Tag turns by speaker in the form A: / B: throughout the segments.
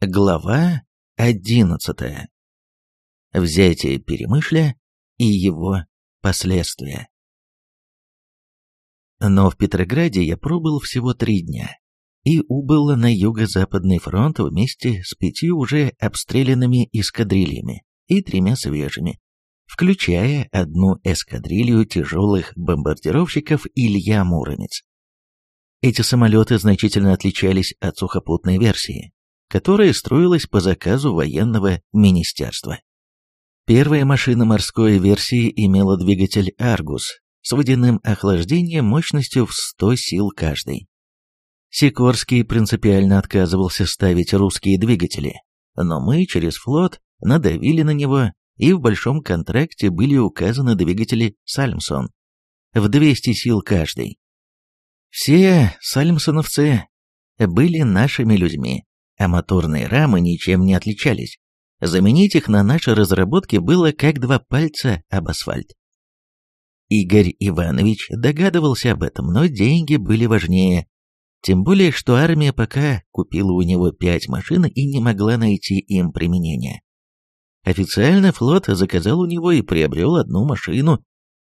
A: Глава одиннадцатая. Взятие Перемышля и его последствия. Но в Петрограде я пробыл всего три дня и убыл на юго-западный фронт вместе с пятью уже обстрелянными эскадрильями и тремя свежими, включая одну эскадрилью тяжелых бомбардировщиков Илья Муромец. Эти самолеты значительно отличались от сухопутной версии, которая строилась по заказу военного министерства. Первая машина морской версии имела двигатель «Аргус» с водяным охлаждением мощностью в 100 сил каждый. Сикорский принципиально отказывался ставить русские двигатели, но мы через флот надавили на него, и в большом контракте были указаны двигатели «Сальмсон» в 200 сил каждый. Все сальмсоновцы были нашими людьми, а моторные рамы ничем не отличались. Заменить их на наши разработки было как два пальца об асфальт. Игорь Иванович догадывался об этом, но деньги были важнее. Тем более, что армия пока купила у него пять машин и не могла найти им применения. Официально флот заказал у него и приобрел одну машину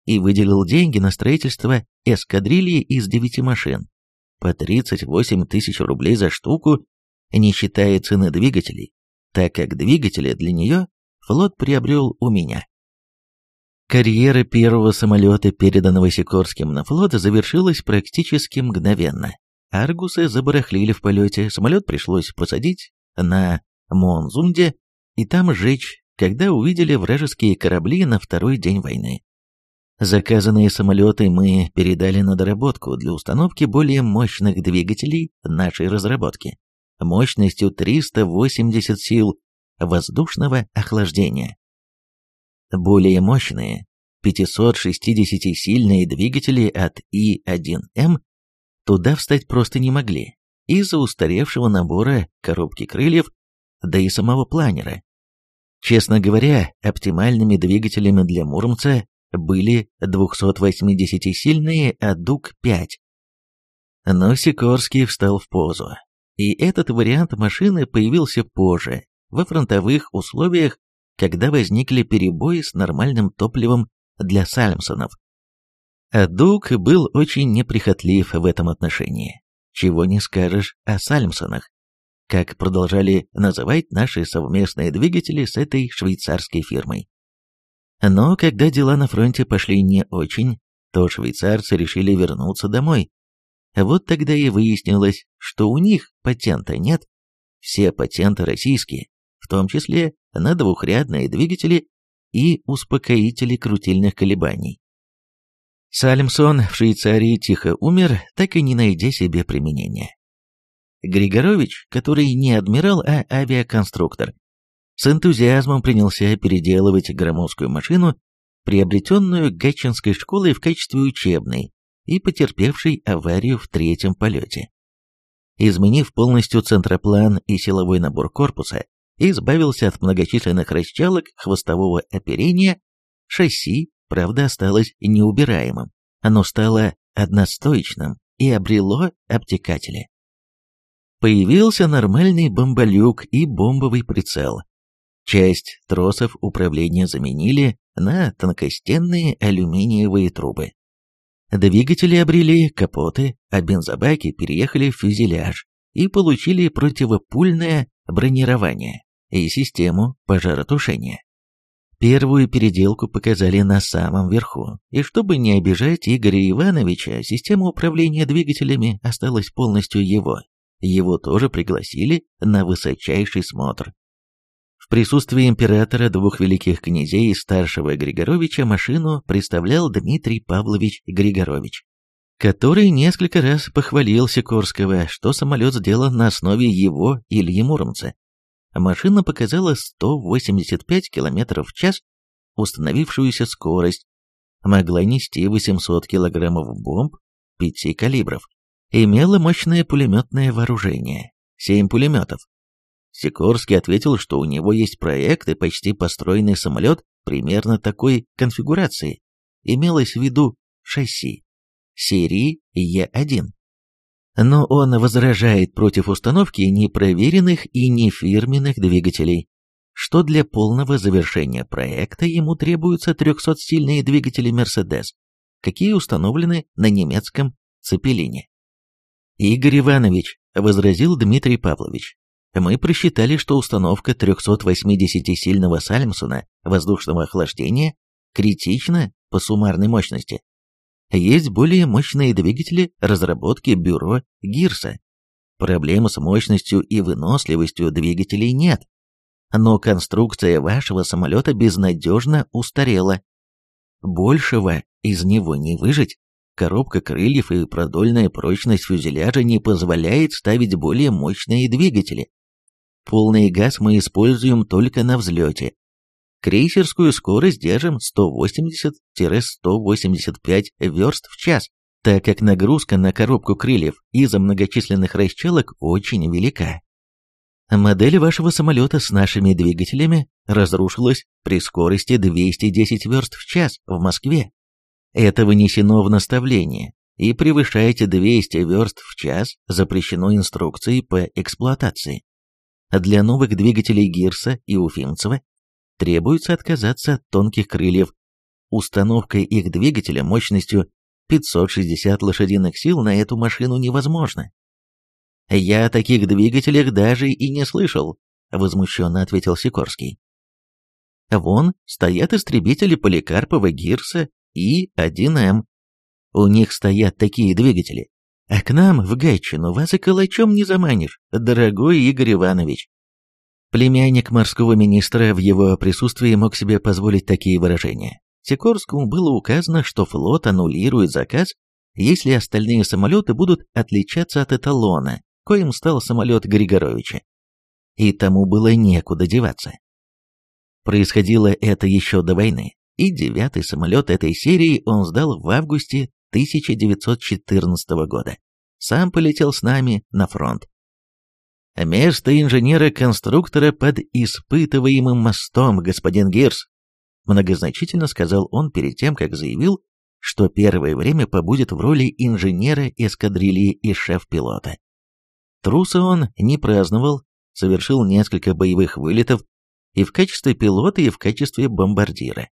A: и выделил деньги на строительство эскадрильи из девяти машин по 38 тысяч рублей за штуку не считая цены двигателей, так как двигатели для нее флот приобрел у меня. Карьера первого самолета, переданного Сикорским на флот, завершилась практически мгновенно. Аргусы забарахлили в полете, самолет пришлось посадить на Монзунде и там сжечь, когда увидели вражеские корабли на второй день войны. Заказанные самолеты мы передали на доработку для установки более мощных двигателей нашей разработки мощностью 380 сил воздушного охлаждения. Более мощные 560-сильные двигатели от И-1М туда встать просто не могли из-за устаревшего набора коробки крыльев, да и самого планера. Честно говоря, оптимальными двигателями для Муромца были 280-сильные АДУК-5. Но Сикорский встал в позу, и этот вариант машины появился позже, во фронтовых условиях, когда возникли перебои с нормальным топливом для Сальмсонов. А Дуг был очень неприхотлив в этом отношении. Чего не скажешь о Сальмсонах, как продолжали называть наши совместные двигатели с этой швейцарской фирмой. Но когда дела на фронте пошли не очень, то швейцарцы решили вернуться домой, вот тогда и выяснилось, что у них патента нет. Все патенты российские, в том числе на двухрядные двигатели и успокоители крутильных колебаний. Салимсон в Швейцарии тихо умер, так и не найдя себе применения. Григорович, который не адмирал, а авиаконструктор, с энтузиазмом принялся переделывать громоздкую машину, приобретенную Гатчинской школой в качестве учебной, и потерпевший аварию в третьем полете. Изменив полностью центроплан и силовой набор корпуса, избавился от многочисленных расчалок хвостового оперения, шасси, правда, осталось неубираемым, оно стало одностоечным и обрело обтекатели. Появился нормальный бомболюк и бомбовый прицел. Часть тросов управления заменили на тонкостенные алюминиевые трубы. Двигатели обрели капоты, а бензобаки переехали в фюзеляж и получили противопульное бронирование и систему пожаротушения. Первую переделку показали на самом верху, и чтобы не обижать Игоря Ивановича, система управления двигателями осталась полностью его. Его тоже пригласили на высочайший смотр. В присутствии императора, двух великих князей и старшего Григоровича машину представлял Дмитрий Павлович Григорович, который несколько раз похвалил Сикорского, что самолет сделан на основе его Ильи Муромца. Машина показала 185 км в час, установившуюся скорость, могла нести 800 килограммов бомб пяти калибров, имела мощное пулеметное вооружение, 7 пулеметов, Сикорский ответил, что у него есть проект и почти построенный самолет примерно такой конфигурации. Имелось в виду шасси серии Е1. Но он возражает против установки непроверенных и нефирменных двигателей, что для полного завершения проекта ему требуются 300-сильные двигатели Mercedes, какие установлены на немецком «Цепелине». Игорь Иванович, возразил Дмитрий Павлович, мы просчитали, что установка 380-сильного Сальмсона воздушного охлаждения критична по суммарной мощности. Есть более мощные двигатели разработки бюро Гирса. Проблем с мощностью и выносливостью двигателей нет. Но конструкция вашего самолета безнадежно устарела. Большего из него не выжить. Коробка крыльев и продольная прочность фюзеляжа не позволяет ставить более мощные двигатели. Полный газ мы используем только на взлете. Крейсерскую скорость держим 180-185 верст в час, так как нагрузка на коробку крыльев из-за многочисленных расчелок очень велика. Модель вашего самолета с нашими двигателями разрушилась при скорости 210 верст в час в Москве это вынесено в наставление, и превышаете 200 верст в час запрещено инструкцией по эксплуатации. Для новых двигателей Гирса и Уфимцева требуется отказаться от тонких крыльев. Установка их двигателя мощностью 560 лошадиных сил на эту машину невозможно. «Я о таких двигателях даже и не слышал», — возмущенно ответил Сикорский. «Вон стоят истребители Поликарпова, Гирса и 1М. У них стоят такие двигатели. А к нам, в Гатчину, вас и калачом не заманишь, дорогой Игорь Иванович. Племянник морского министра в его присутствии мог себе позволить такие выражения. Сикорскому было указано, что флот аннулирует заказ, если остальные самолеты будут отличаться от эталона, коим стал самолет Григоровича. И тому было некуда деваться. Происходило это еще до войны и девятый самолет этой серии он сдал в августе 1914 года. Сам полетел с нами на фронт. Место инженера-конструктора под испытываемым мостом, господин Гирс, многозначительно сказал он перед тем, как заявил, что первое время побудет в роли инженера эскадрильи и шеф-пилота. Труса он не праздновал, совершил несколько боевых вылетов и в качестве пилота, и в качестве бомбардира.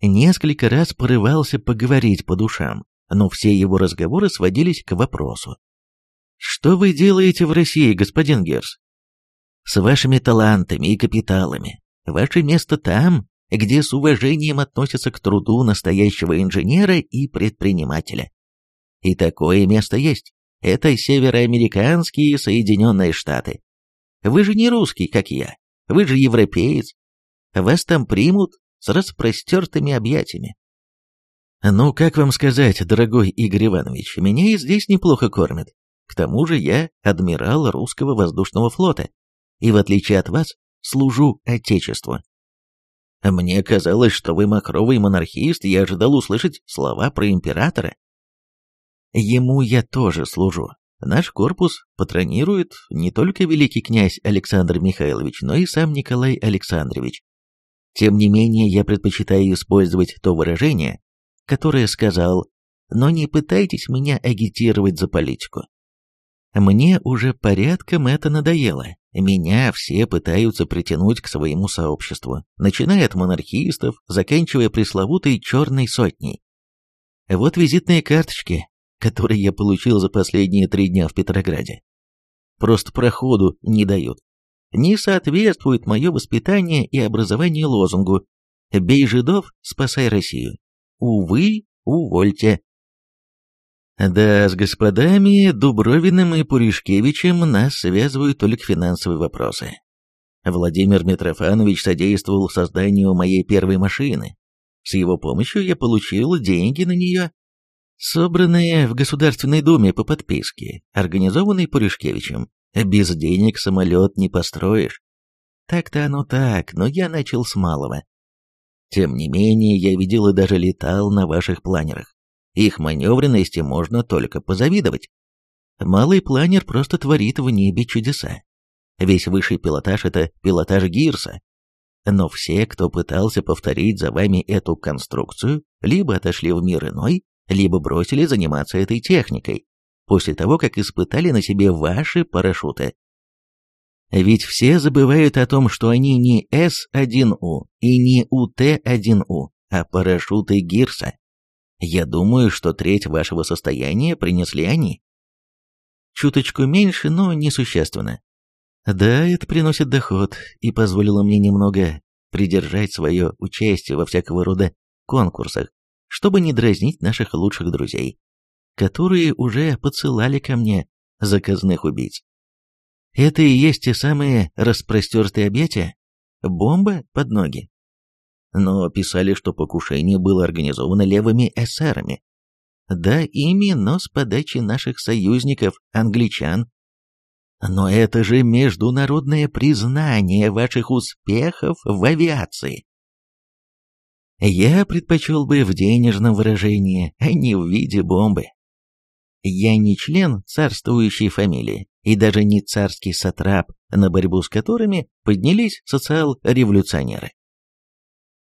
A: Несколько раз порывался поговорить по душам, но все его разговоры сводились к вопросу. «Что вы делаете в России, господин Герс? С вашими талантами и капиталами. Ваше место там, где с уважением относятся к труду настоящего инженера и предпринимателя. И такое место есть. Это североамериканские Соединенные Штаты. Вы же не русский, как я. Вы же европеец. Вас там примут с распростертыми объятиями. «Ну, как вам сказать, дорогой Игорь Иванович, меня и здесь неплохо кормят. К тому же я адмирал русского воздушного флота, и в отличие от вас, служу Отечеству. Мне казалось, что вы махровый монархист, я ожидал услышать слова про императора. Ему я тоже служу. Наш корпус патронирует не только великий князь Александр Михайлович, но и сам Николай Александрович. Тем не менее, я предпочитаю использовать то выражение, которое сказал, но не пытайтесь меня агитировать за политику. Мне уже порядком это надоело. Меня все пытаются притянуть к своему сообществу, начиная от монархистов, заканчивая пресловутой «черной сотней». Вот визитные карточки, которые я получил за последние три дня в Петрограде. Просто проходу не дают не соответствует мое воспитание и образование лозунгу «Бей жидов, спасай Россию». Увы, увольте. Да, с господами Дубровиным и Пуришкевичем нас связывают только финансовые вопросы. Владимир Митрофанович содействовал созданию моей первой машины. С его помощью я получил деньги на нее, собранные в Государственной Думе по подписке, организованной Пуришкевичем. Без денег самолет не построишь. Так-то оно так, но я начал с малого. Тем не менее, я видел и даже летал на ваших планерах. Их маневренности можно только позавидовать. Малый планер просто творит в небе чудеса. Весь высший пилотаж — это пилотаж Гирса. Но все, кто пытался повторить за вами эту конструкцию, либо отошли в мир иной, либо бросили заниматься этой техникой. После того, как испытали на себе ваши парашюты. Ведь все забывают о том, что они не С-1У и не УТ-1У, а парашюты Гирса. Я думаю, что треть вашего состояния принесли они. Чуточку меньше, но несущественно. Да, это приносит доход и позволило мне немного придержать свое участие во всякого рода конкурсах, чтобы не дразнить наших лучших друзей, которые уже подсылали ко мне заказных убийц. Это и есть те самые распростертые объятия? Бомба под ноги? Но писали, что покушение было организовано левыми эсерами. Да, ими, но с подачи наших союзников, англичан. Но это же международное признание ваших успехов в авиации. Я предпочел бы в денежном выражении, а не в виде бомбы. Я не член царствующей фамилии, и даже не царский сатрап, на борьбу с которыми поднялись социал-революционеры.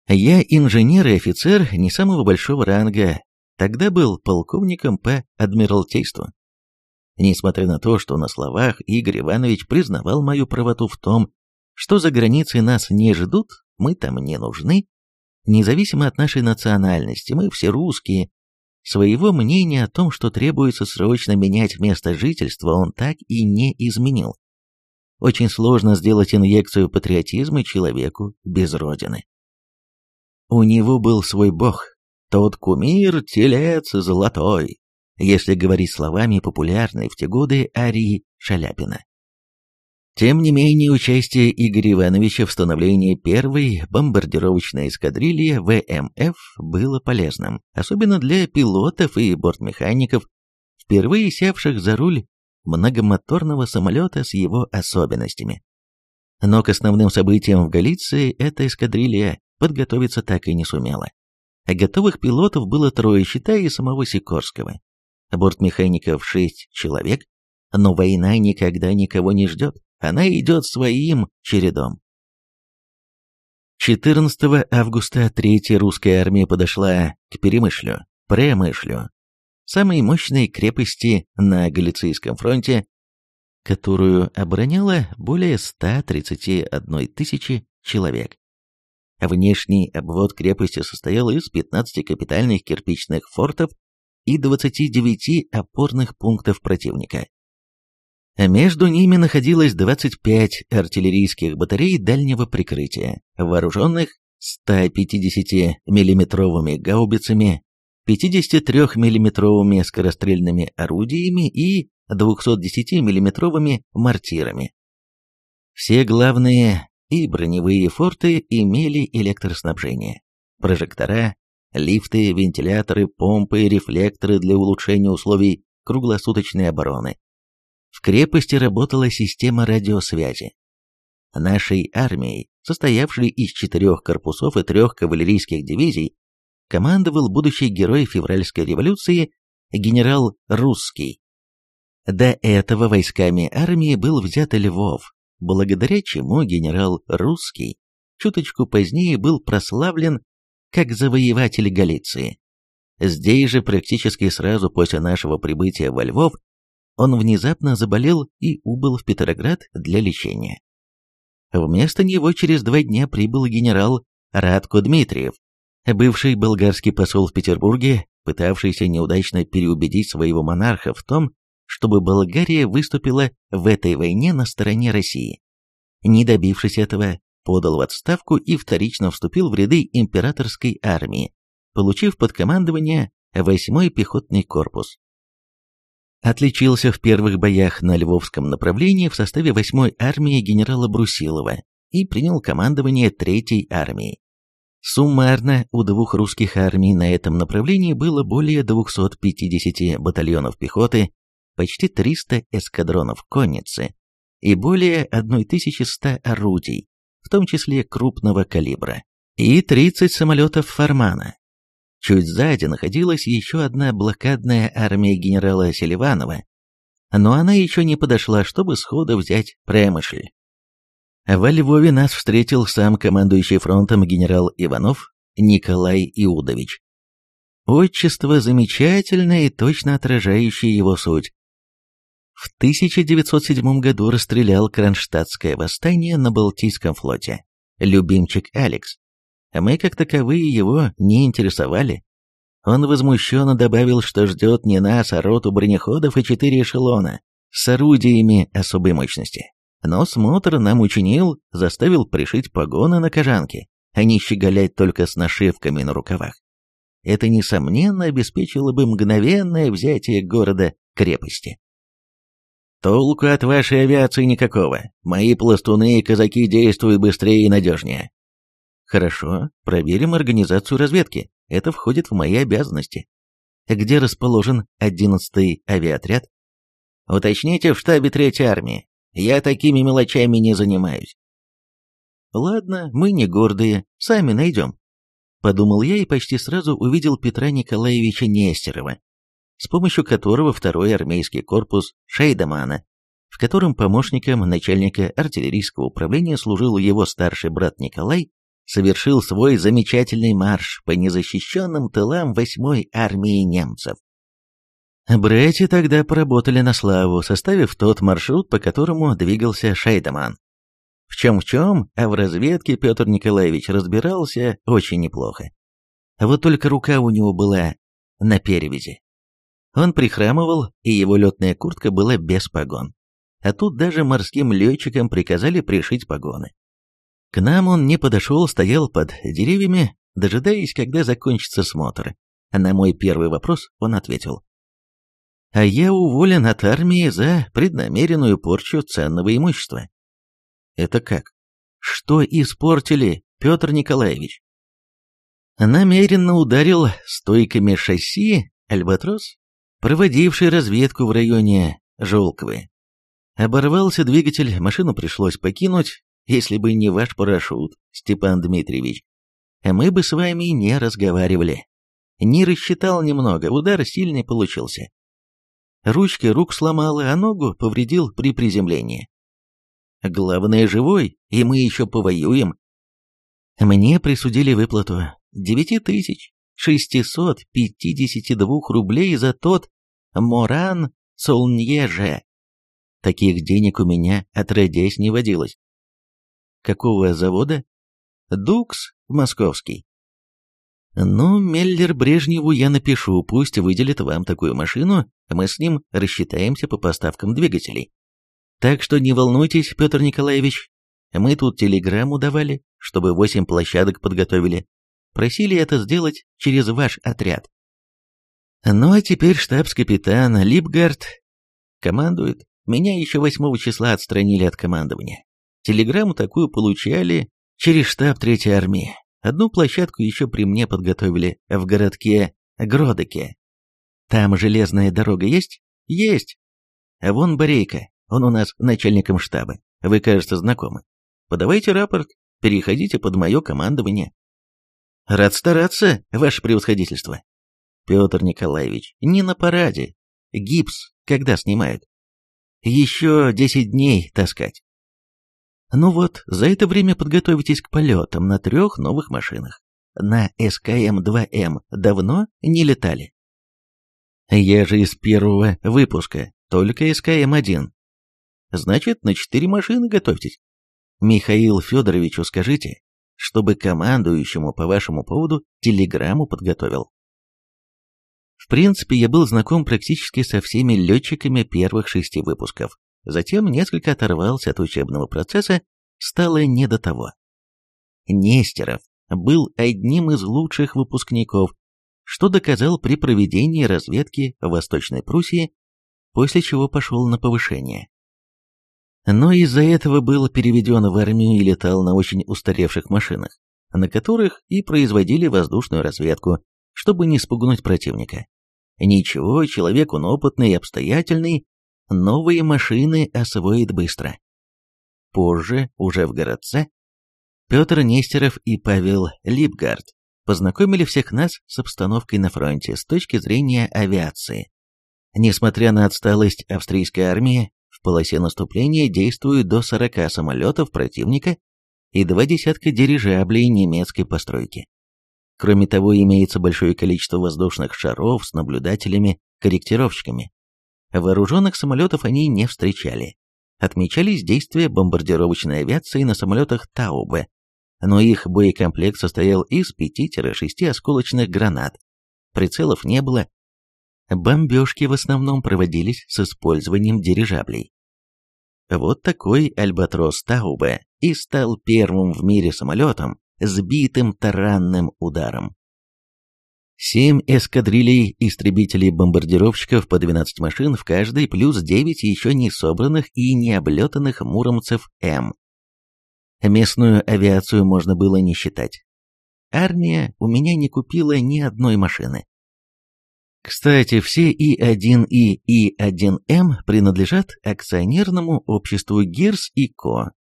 A: Я инженер и офицер не самого большого ранга, тогда был полковником по адмиралтейству. Несмотря на то, что на словах Игорь Иванович признавал мою правоту в том, что за границей нас не ждут, мы там не нужны, независимо от нашей национальности, мы все русские, своего мнения о том, что требуется срочно менять место жительства, он так и не изменил. Очень сложно сделать инъекцию патриотизма человеку без родины. У него был свой бог, тот кумир, телец золотой, если говорить словами популярной в те годы арии Шаляпина. Тем не менее, участие Игоря Ивановича в становлении первой бомбардировочной эскадрильи ВМФ было полезным, особенно для пилотов и бортмехаников, впервые севших за руль многомоторного самолета с его особенностями. Но к основным событиям в Галиции эта эскадрилья подготовиться так и не сумела. Готовых пилотов было трое, считая и самого Сикорского. Бортмехаников шесть человек, но война никогда никого не ждет, она идет своим чередом. 14 августа Третья русская армия подошла к Перемышлю, Премышлю, самой мощной крепости на Галицийском фронте, которую обороняло более 131 тысячи человек. Внешний обвод крепости состоял из 15 капитальных кирпичных фортов и 29 опорных пунктов противника. Между ними находилось 25 артиллерийских батарей дальнего прикрытия, вооруженных 150 миллиметровыми гаубицами, 53 миллиметровыми скорострельными орудиями и 210 миллиметровыми мортирами. Все главные и броневые форты имели электроснабжение, прожектора, лифты, вентиляторы, помпы, рефлекторы для улучшения условий круглосуточной обороны. В крепости работала система радиосвязи. Нашей армией, состоявшей из четырех корпусов и трех кавалерийских дивизий, командовал будущий герой февральской революции генерал Русский. До этого войсками армии был взят Львов, благодаря чему генерал Русский чуточку позднее был прославлен как завоеватель Галиции. Здесь же практически сразу после нашего прибытия во Львов он внезапно заболел и убыл в Петроград для лечения. Вместо него через два дня прибыл генерал Радко Дмитриев, бывший болгарский посол в Петербурге, пытавшийся неудачно переубедить своего монарха в том, чтобы Болгария выступила в этой войне на стороне России. Не добившись этого, подал в отставку и вторично вступил в ряды императорской армии, получив под командование 8-й пехотный корпус. Отличился в первых боях на Львовском направлении в составе 8-й армии генерала Брусилова и принял командование 3-й армией. Суммарно у двух русских армий на этом направлении было более 250 батальонов пехоты, почти 300 эскадронов конницы и более 1100 орудий, в том числе крупного калибра, и 30 самолетов Фармана. Чуть сзади находилась еще одна блокадная армия генерала Селиванова, но она еще не подошла, чтобы сходу взять Премышль. Во Львове нас встретил сам командующий фронтом генерал Иванов Николай Иудович. Отчество замечательное и точно отражающее его суть. В 1907 году расстрелял Кронштадтское восстание на Балтийском флоте. Любимчик Алекс. Мы как таковые его не интересовали. Он возмущенно добавил, что ждет не нас, а роту бронеходов и четыре эшелона с орудиями особой мощности. Но смотр нам учинил, заставил пришить погоны на кожанке, а не щеголять только с нашивками на рукавах. Это, несомненно, обеспечило бы мгновенное взятие города-крепости. Толку от вашей авиации никакого. Мои пластуны и казаки действуют быстрее и надежнее. Хорошо, проверим организацию разведки. Это входит в мои обязанности. Где расположен 11-й авиаотряд? Уточните в штабе Третьей армии. Я такими мелочами не занимаюсь. Ладно, мы не гордые, сами найдем. Подумал я и почти сразу увидел Петра Николаевича Нестерова, с помощью которого второй армейский корпус Шейдемана, в котором помощником начальника артиллерийского управления служил его старший брат Николай, совершил свой замечательный марш по незащищенным тылам 8-й армии немцев. Братья тогда поработали на славу, составив тот маршрут, по которому двигался Шейдеман. В чем-в чем, а в разведке Петр Николаевич разбирался очень неплохо. Вот только рука у него была на перевязи. Он прихрамывал, и его летная куртка была без погон. А тут даже морским летчикам приказали пришить погоны. К нам он не подошел, стоял под деревьями, дожидаясь, когда закончится смотр. На мой первый вопрос он ответил а я уволен от армии за преднамеренную порчу ценного имущества. Это как? Что испортили, Петр Николаевич? Намеренно ударил стойками шасси «Альбатрос», проводивший разведку в районе Жолковы. Оборвался двигатель, машину пришлось покинуть, если бы не ваш парашют, Степан Дмитриевич. Мы бы с вами не разговаривали. Не рассчитал немного, удар сильный получился. Ручки рук сломал, а ногу повредил при приземлении. Главное, живой, и мы еще повоюем. Мне присудили выплату 9652 рублей за тот Моран Солньеже. Таких денег у меня отродясь не водилось. Какого завода? Дукс московский. «Ну, Меллер Брежневу я напишу, пусть выделит вам такую машину, мы с ним рассчитаемся по поставкам двигателей. Так что не волнуйтесь, Петр Николаевич, мы тут телеграмму давали, чтобы восемь площадок подготовили. Просили это сделать через ваш отряд. Ну а теперь штабс-капитан Липгард командует. Меня еще 8 числа отстранили от командования. Телеграмму такую получали через штаб Третьей армии. Одну площадку еще при мне подготовили в городке Гродеке. Там железная дорога есть? Есть. А вон Борейка, он у нас начальником штаба. Вы, кажется, знакомы. Подавайте рапорт, переходите под мое командование. Рад стараться, ваше превосходительство. Петр Николаевич, не на параде. Гипс когда снимают? Еще десять дней таскать. Ну вот, за это время подготовитесь к полетам на трех новых машинах. На СКМ-2М давно не летали? Я же из первого выпуска, только СКМ-1. Значит, на четыре машины готовьтесь. Михаил Федоровичу скажите, чтобы командующему по вашему поводу телеграмму подготовил. В принципе, я был знаком практически со всеми летчиками первых шести выпусков. Затем несколько оторвался от учебного процесса, стало не до того. Нестеров был одним из лучших выпускников, что доказал при проведении разведки в Восточной Пруссии, после чего пошел на повышение. Но из-за этого был переведен в армию и летал на очень устаревших машинах, на которых и производили воздушную разведку, чтобы не спугнуть противника. Ничего, человек он опытный и обстоятельный, новые машины освоит быстро. Позже, уже в городце, Петр Нестеров и Павел Липгард познакомили всех нас с обстановкой на фронте с точки зрения авиации. Несмотря на отсталость австрийской армии, в полосе наступления действуют до 40 самолетов противника и два десятка дирижаблей немецкой постройки. Кроме того, имеется большое количество воздушных шаров с наблюдателями-корректировщиками. Вооруженных самолетов они не встречали. Отмечались действия бомбардировочной авиации на самолетах Таубе, но их боекомплект состоял из 5-6 осколочных гранат. Прицелов не было. Бомбежки в основном проводились с использованием дирижаблей. Вот такой Альбатрос Таубе и стал первым в мире самолетом, сбитым таранным ударом. Семь эскадрилей истребителей-бомбардировщиков по 12 машин в каждой, плюс 9 еще не собранных и не облетанных муромцев М. Местную авиацию можно было не считать. Армия у меня не купила ни одной машины. Кстати, все И-1 и И-1М принадлежат акционерному обществу Гирс и Ко,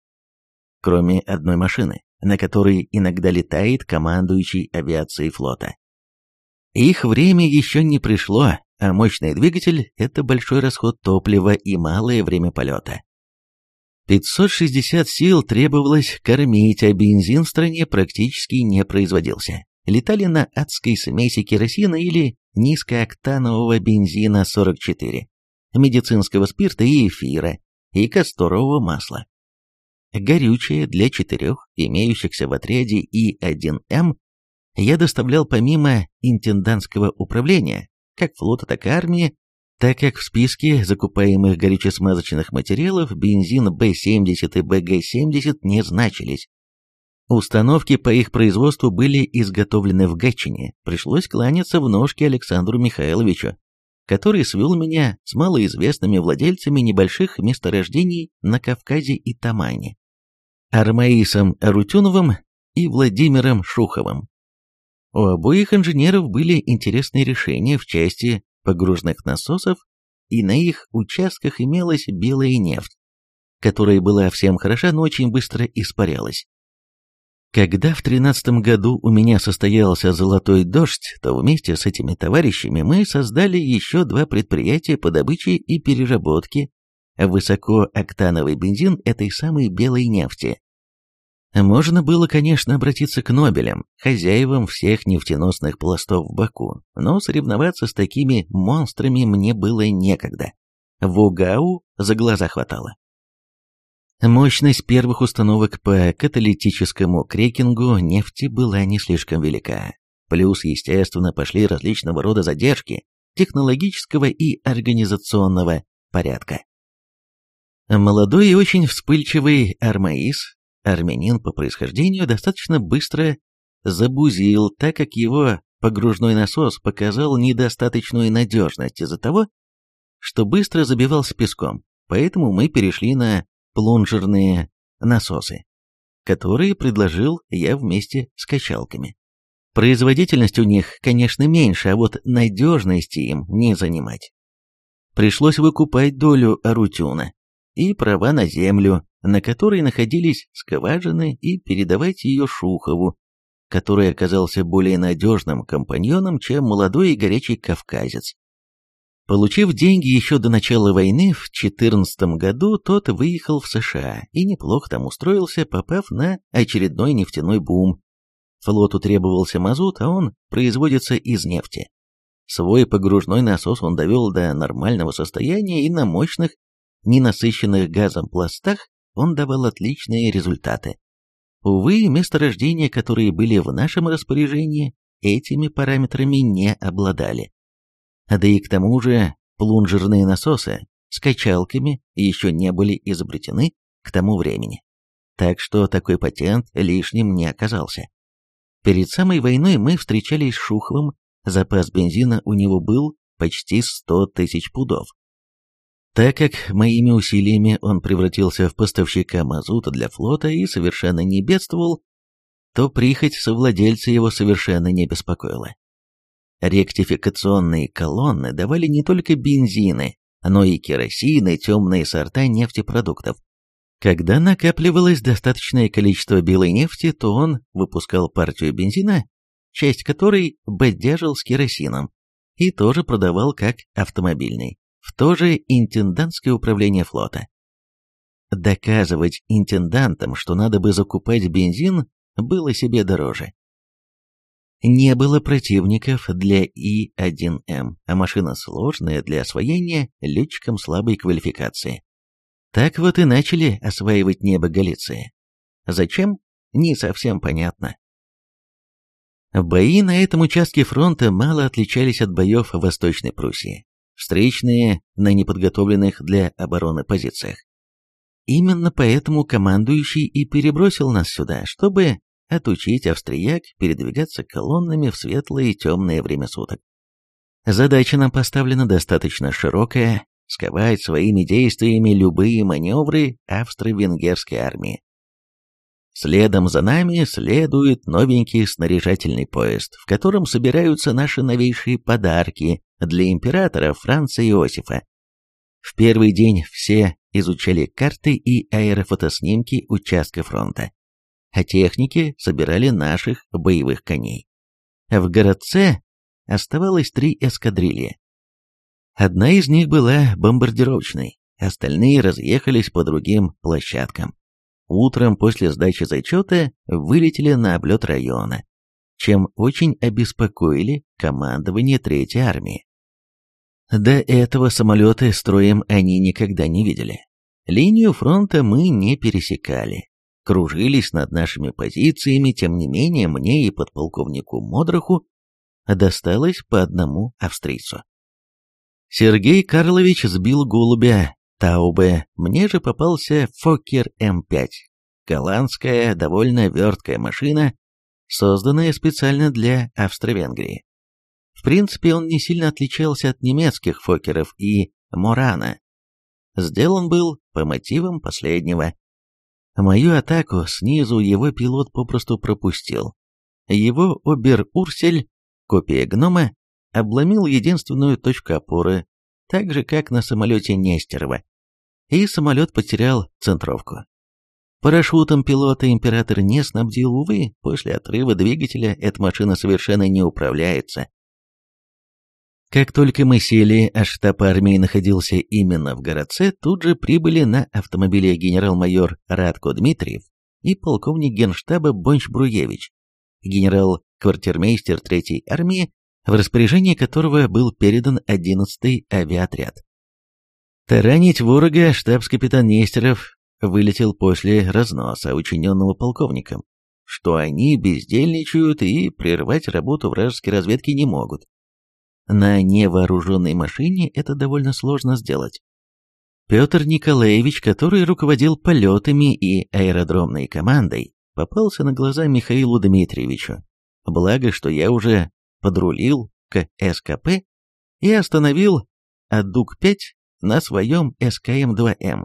A: кроме одной машины, на которой иногда летает командующий авиацией флота. Их время еще не пришло, а мощный двигатель – это большой расход топлива и малое время полета. 560 сил требовалось кормить, а бензин в стране практически не производился. Летали на адской смеси керосина или низкооктанового бензина 44, медицинского спирта и эфира, и касторового масла. Горючее для четырех имеющихся в отряде И-1М я доставлял помимо интендантского управления, как флота, так и армии, так как в списке закупаемых горючесмазочных материалов бензин Б-70 и БГ-70 не значились. Установки по их производству были изготовлены в Гатчине, пришлось кланяться в ножки Александру Михайловичу, который свел меня с малоизвестными владельцами небольших месторождений на Кавказе и Тамане, Армаисом Рутюновым и Владимиром Шуховым. У обоих инженеров были интересные решения в части погружных насосов, и на их участках имелась белая нефть, которая была всем хороша, но очень быстро испарялась. Когда в тринадцатом году у меня состоялся «Золотой дождь», то вместе с этими товарищами мы создали еще два предприятия по добыче и переработке высокооктановый бензин этой самой белой нефти, можно было, конечно, обратиться к Нобелям, хозяевам всех нефтеносных пластов в Баку, но соревноваться с такими монстрами мне было некогда. В УГАУ за глаза хватало. Мощность первых установок по каталитическому крекингу нефти была не слишком велика. Плюс, естественно, пошли различного рода задержки технологического и организационного порядка. Молодой и очень вспыльчивый Армаис армянин по происхождению достаточно быстро забузил, так как его погружной насос показал недостаточную надежность из-за того, что быстро забивался песком, поэтому мы перешли на плунжерные насосы, которые предложил я вместе с качалками. Производительность у них, конечно, меньше, а вот надежности им не занимать. Пришлось выкупать долю Арутюна и права на землю, на которой находились скважины, и передавать ее Шухову, который оказался более надежным компаньоном, чем молодой и горячий кавказец. Получив деньги еще до начала войны, в 14 году тот выехал в США и неплохо там устроился, попав на очередной нефтяной бум. Флоту требовался мазут, а он производится из нефти. Свой погружной насос он довел до нормального состояния и на мощных, ненасыщенных газом пластах он давал отличные результаты. Увы, месторождения, которые были в нашем распоряжении, этими параметрами не обладали. Да и к тому же плунжерные насосы с качалками еще не были изобретены к тому времени. Так что такой патент лишним не оказался. Перед самой войной мы встречались с Шуховым, запас бензина у него был почти 100 тысяч пудов. Так как моими усилиями он превратился в поставщика мазута для флота и совершенно не бедствовал, то прихоть совладельца его совершенно не беспокоила. Ректификационные колонны давали не только бензины, но и керосин и темные сорта нефтепродуктов. Когда накапливалось достаточное количество белой нефти, то он выпускал партию бензина, часть которой бодяжил с керосином, и тоже продавал как автомобильный в то же интендантское управление флота. Доказывать интендантам, что надо бы закупать бензин, было себе дороже. Не было противников для И-1М, а машина сложная для освоения летчикам слабой квалификации. Так вот и начали осваивать небо Галиции. Зачем? Не совсем понятно. Бои на этом участке фронта мало отличались от боев в Восточной Пруссии, встречные на неподготовленных для обороны позициях. Именно поэтому командующий и перебросил нас сюда, чтобы отучить австрияк передвигаться колоннами в светлое и темное время суток. Задача нам поставлена достаточно широкая – сковать своими действиями любые маневры австро-венгерской армии. Следом за нами следует новенький снаряжательный поезд, в котором собираются наши новейшие подарки для императора Франца Иосифа. В первый день все изучали карты и аэрофотоснимки участка фронта, а техники собирали наших боевых коней. В городце оставалось три эскадрильи. Одна из них была бомбардировочной, остальные разъехались по другим площадкам утром после сдачи зачета вылетели на облет района, чем очень обеспокоили командование Третьей армии. До этого самолеты строем они никогда не видели. Линию фронта мы не пересекали, кружились над нашими позициями, тем не менее мне и подполковнику Модраху досталось по одному австрийцу. Сергей Карлович сбил голубя, Таубе, мне же попался Фоккер М5, голландская довольно верткая машина, созданная специально для Австро-Венгрии. В принципе, он не сильно отличался от немецких Фоккеров и Морана. Сделан был по мотивам последнего. Мою атаку снизу его пилот попросту пропустил. Его Обер-Урсель, копия гнома, обломил единственную точку опоры, так же, как на самолете Нестерова и самолет потерял центровку. Парашютом пилота император не снабдил, увы, после отрыва двигателя эта машина совершенно не управляется. Как только мы сели, а штаб армии находился именно в городце, тут же прибыли на автомобиле генерал-майор Радко Дмитриев и полковник генштаба Бонч-Бруевич, генерал-квартирмейстер Третьей армии, в распоряжении которого был передан 11-й авиаотряд. Таранить ворога штабс-капитан Нестеров вылетел после разноса, учиненного полковником, что они бездельничают и прервать работу вражеской разведки не могут. На невооруженной машине это довольно сложно сделать. Петр Николаевич, который руководил полетами и аэродромной командой, попался на глаза Михаилу Дмитриевичу. Благо, что я уже подрулил к СКП и остановил АДУК-5 на своем СКМ-2М.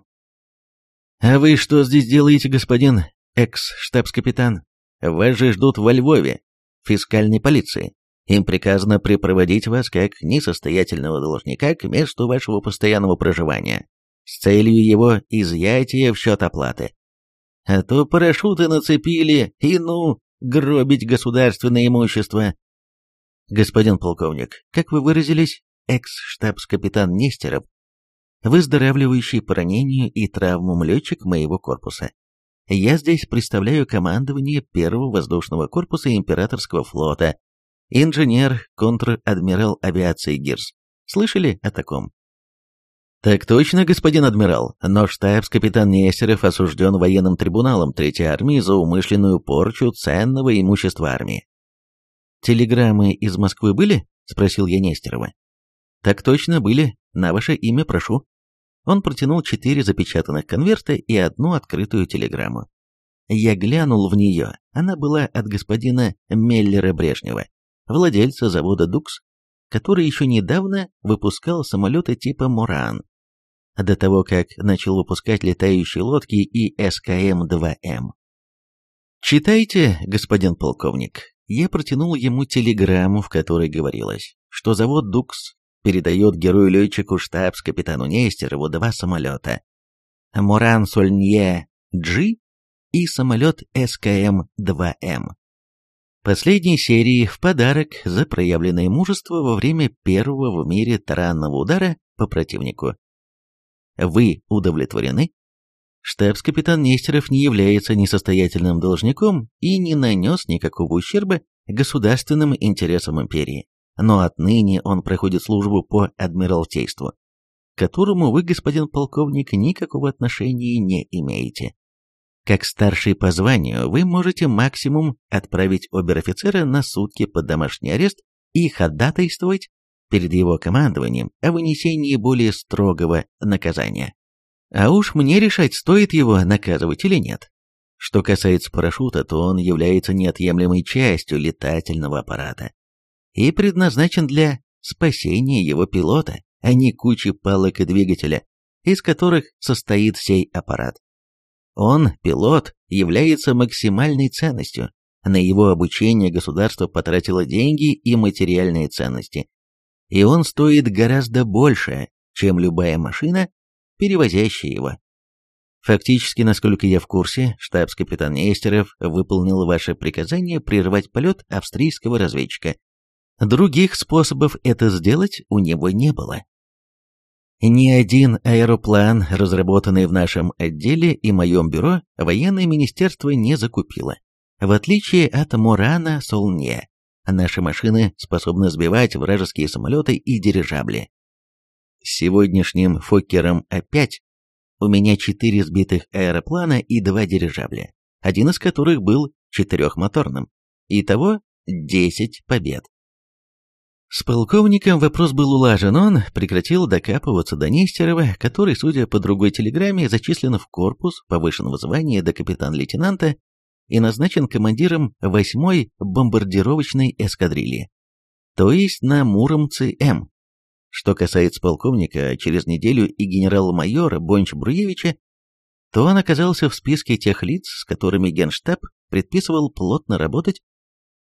A: «А вы что здесь делаете, господин экс-штабс-капитан? Вас же ждут во Львове, фискальной полиции. Им приказано препроводить вас как несостоятельного должника к месту вашего постоянного проживания с целью его изъятия в счет оплаты. А то парашюты нацепили и, ну, гробить государственное имущество. Господин полковник, как вы выразились, экс-штабс-капитан Нестеров выздоравливающий по ранению и травмам летчик моего корпуса. Я здесь представляю командование первого воздушного корпуса императорского флота, инженер, контр-адмирал авиации ГИРС. Слышали о таком? Так точно, господин адмирал, но штабс-капитан Нестеров осужден военным трибуналом Третьей армии за умышленную порчу ценного имущества армии. «Телеграммы из Москвы были?» – спросил я Нестерова. «Так точно были. На ваше имя прошу». Он протянул четыре запечатанных конверта и одну открытую телеграмму. Я глянул в нее. Она была от господина Меллера Брежнева, владельца завода «Дукс», который еще недавно выпускал самолеты типа «Муран», до того, как начал выпускать летающие лодки и СКМ-2М. «Читайте, господин полковник». Я протянул ему телеграмму, в которой говорилось, что завод «Дукс» передает герою-летчику штабс-капитану Нестерову два самолета. Муран Сольнье G и самолет СКМ-2М. Последней серии в подарок за проявленное мужество во время первого в мире таранного удара по противнику. Вы удовлетворены? Штабс-капитан Нестеров не является несостоятельным должником и не нанес никакого ущерба государственным интересам империи, но отныне он проходит службу по адмиралтейству, к которому вы, господин полковник, никакого отношения не имеете. Как старший по званию, вы можете максимум отправить обер-офицера на сутки под домашний арест и ходатайствовать перед его командованием о вынесении более строгого наказания. А уж мне решать, стоит его наказывать или нет. Что касается парашюта, то он является неотъемлемой частью летательного аппарата и предназначен для спасения его пилота, а не кучи палок и двигателя, из которых состоит сей аппарат. Он, пилот, является максимальной ценностью. На его обучение государство потратило деньги и материальные ценности. И он стоит гораздо больше, чем любая машина, перевозящая его. Фактически, насколько я в курсе, штабс-капитан Нестеров выполнил ваше приказание прервать полет австрийского разведчика. Других способов это сделать у него не было. Ни один аэроплан, разработанный в нашем отделе и моем бюро, военное министерство не закупило. В отличие от Мурана Солнье, наши машины способны сбивать вражеские самолеты и дирижабли. С сегодняшним Фоккером А5 у меня четыре сбитых аэроплана и два дирижабля, один из которых был четырехмоторным. Итого 10 побед. С полковником вопрос был улажен, он прекратил докапываться до Нестерова, который, судя по другой телеграмме, зачислен в корпус, повышен в звании до капитан-лейтенанта и назначен командиром 8-й бомбардировочной эскадрильи, то есть на Муромце-М. Что касается полковника, через неделю и генерал-майора Бонч-Бруевича, то он оказался в списке тех лиц, с которыми Генштаб предписывал плотно работать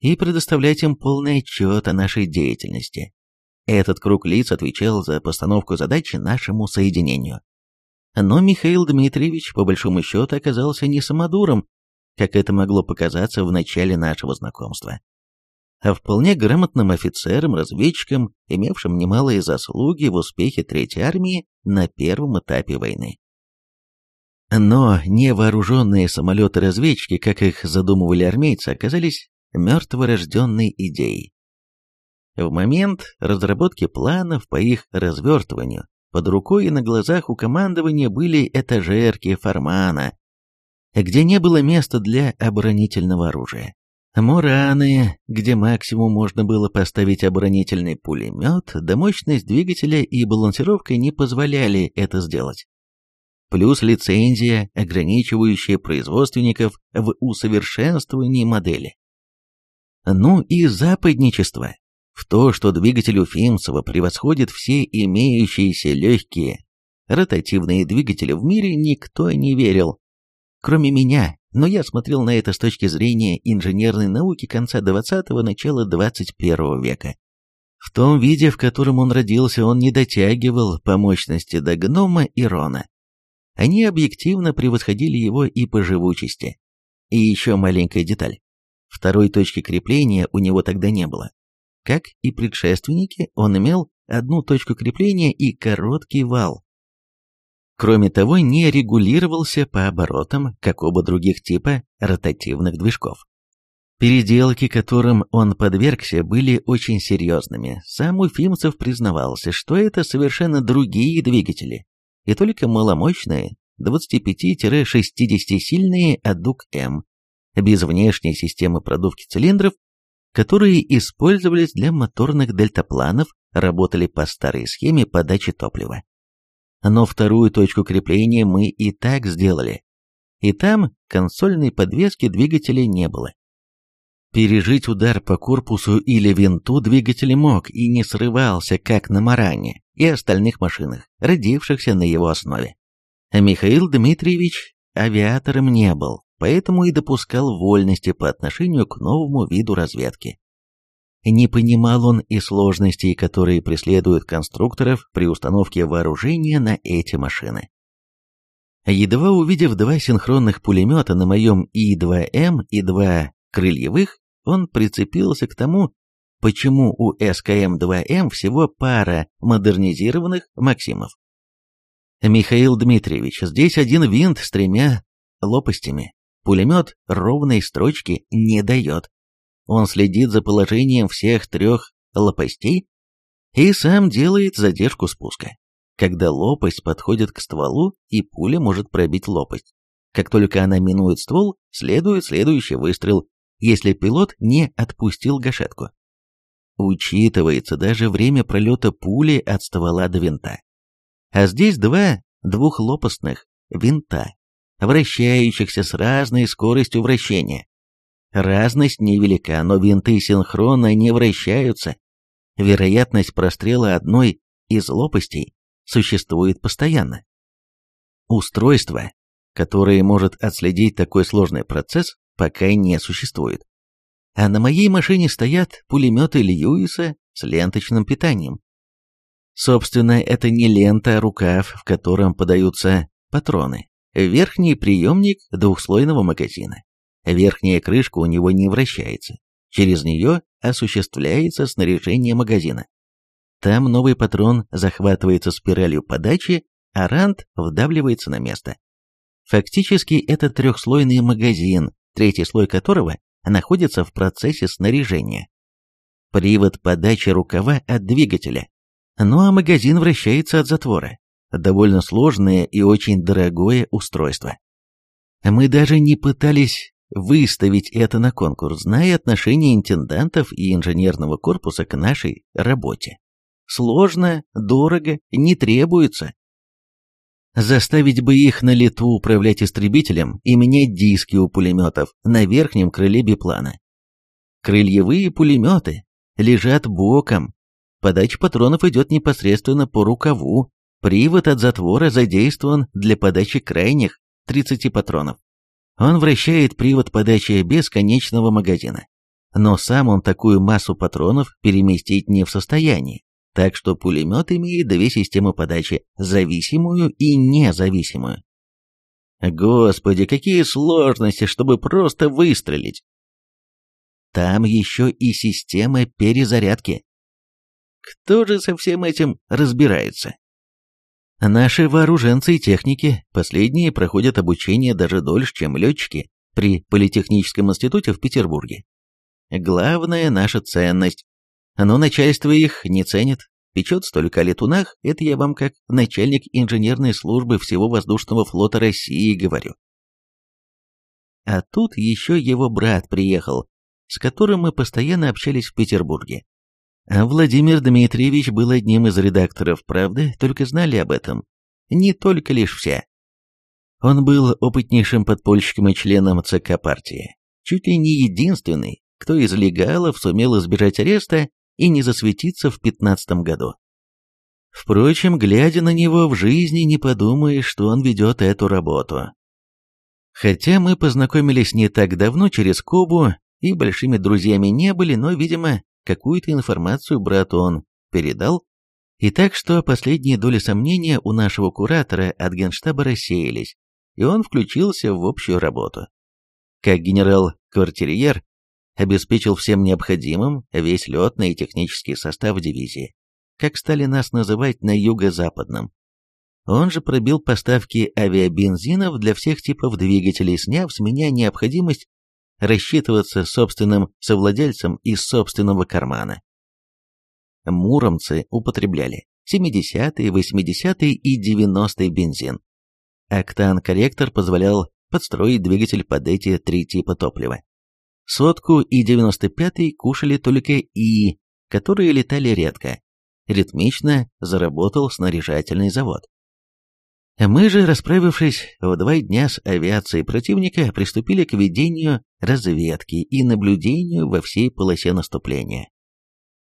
A: и предоставлять им полный отчет о нашей деятельности. Этот круг лиц отвечал за постановку задачи нашему соединению. Но Михаил Дмитриевич, по большому счету, оказался не самодуром, как это могло показаться в начале нашего знакомства а вполне грамотным офицером, разведчиком, имевшим немалые заслуги в успехе Третьей армии на первом этапе войны. Но невооруженные самолеты-разведчики, как их задумывали армейцы, оказались мертворожденной идеей. В момент разработки планов по их развертыванию под рукой и на глазах у командования были этажерки Формана, где не было места для оборонительного оружия. Мураны, где максимум можно было поставить оборонительный пулемет, да мощность двигателя и балансировка не позволяли это сделать. Плюс лицензия, ограничивающая производственников в усовершенствовании модели. Ну и западничество. В то, что двигатель Уфимцева превосходит все имеющиеся легкие ротативные двигатели в мире, никто не верил. Кроме меня, но я смотрел на это с точки зрения инженерной науки конца 20-го, начала 21 века. В том виде, в котором он родился, он не дотягивал по мощности до гнома и рона. Они объективно превосходили его и по живучести. И еще маленькая деталь. Второй точки крепления у него тогда не было. Как и предшественники, он имел одну точку крепления и короткий вал. Кроме того, не регулировался по оборотам, как оба других типа ротативных движков. Переделки, которым он подвергся, были очень серьезными. Сам Уфимцев признавался, что это совершенно другие двигатели, и только маломощные 25-60-сильные АДУК-М, без внешней системы продувки цилиндров, которые использовались для моторных дельтапланов, работали по старой схеме подачи топлива но вторую точку крепления мы и так сделали. И там консольной подвески двигателя не было. Пережить удар по корпусу или винту двигатель мог и не срывался, как на Маране и остальных машинах, родившихся на его основе. А Михаил Дмитриевич авиатором не был, поэтому и допускал вольности по отношению к новому виду разведки. Не понимал он и сложностей, которые преследуют конструкторов при установке вооружения на эти машины. Едва увидев два синхронных пулемета на моем И-2М и два крыльевых, он прицепился к тому, почему у СКМ-2М всего пара модернизированных «Максимов». Михаил Дмитриевич, здесь один винт с тремя лопастями. Пулемет ровной строчки не дает. он следит за положением всех трех лопастей и сам делает задержку спуска. Когда лопасть подходит к стволу, и пуля может пробить лопасть. Как только она минует ствол, следует следующий выстрел, если пилот не отпустил гашетку. Учитывается даже время пролета пули от ствола до винта. А здесь два двухлопастных винта, вращающихся с разной скоростью вращения. Разность невелика, но винты синхронно не вращаются. Вероятность прострела одной из лопастей существует постоянно. Устройство, которое может отследить такой сложный процесс, пока не существует. А на моей машине стоят пулеметы Льюиса с ленточным питанием. Собственно, это не лента, а рукав, в котором подаются патроны. Верхний приемник двухслойного магазина. Верхняя крышка у него не вращается. Через нее осуществляется снаряжение магазина. Там новый патрон захватывается спиралью подачи, а рант вдавливается на место. Фактически это трехслойный магазин, третий слой которого находится в процессе снаряжения. Привод подачи рукава от двигателя. Ну а магазин вращается от затвора. Довольно сложное и очень дорогое устройство. Мы даже не пытались выставить это на конкурс, зная отношение интендантов и инженерного корпуса к нашей работе. Сложно, дорого, не требуется. Заставить бы их на лету управлять истребителем и менять диски у пулеметов на верхнем крыле биплана. Крыльевые пулеметы лежат боком. Подача патронов идет непосредственно по рукаву. Привод от затвора задействован для подачи крайних 30 патронов. Он вращает привод подачи бесконечного магазина. Но сам он такую массу патронов переместить не в состоянии. Так что пулемет имеет две системы подачи, зависимую и независимую. Господи, какие сложности, чтобы просто выстрелить. Там еще и система перезарядки. Кто же со всем этим разбирается? Наши вооруженцы и техники, последние проходят обучение даже дольше, чем летчики при Политехническом институте в Петербурге. Главная наша ценность но начальство их не ценит, печется только о летунах, это я вам как начальник инженерной службы всего воздушного флота России говорю. А тут еще его брат приехал, с которым мы постоянно общались в Петербурге. А Владимир Дмитриевич был одним из редакторов «Правды», только знали об этом. Не только лишь вся. Он был опытнейшим подпольщиком и членом ЦК партии. Чуть ли не единственный, кто из легалов сумел избежать ареста и не засветиться в пятнадцатом году. Впрочем, глядя на него в жизни, не подумаешь, что он ведет эту работу. Хотя мы познакомились не так давно через Кобу и большими друзьями не были, но, видимо, какую-то информацию брату он передал, и так что последние доли сомнения у нашего куратора от генштаба рассеялись, и он включился в общую работу. Как генерал-квартирьер, обеспечил всем необходимым весь летный и технический состав дивизии, как стали нас называть на юго-западном. Он же пробил поставки авиабензинов для всех типов двигателей, сняв с меня необходимость рассчитываться собственным совладельцем из собственного кармана. Муромцы употребляли 70-й, 80-й и 90-й бензин. Октан-корректор позволял подстроить двигатель под эти три типа топлива. Сотку и 95-й кушали только И, которые летали редко. Ритмично заработал снаряжательный завод. Мы же, расправившись в два дня с авиацией противника, приступили к ведению разведки и наблюдению во всей полосе наступления.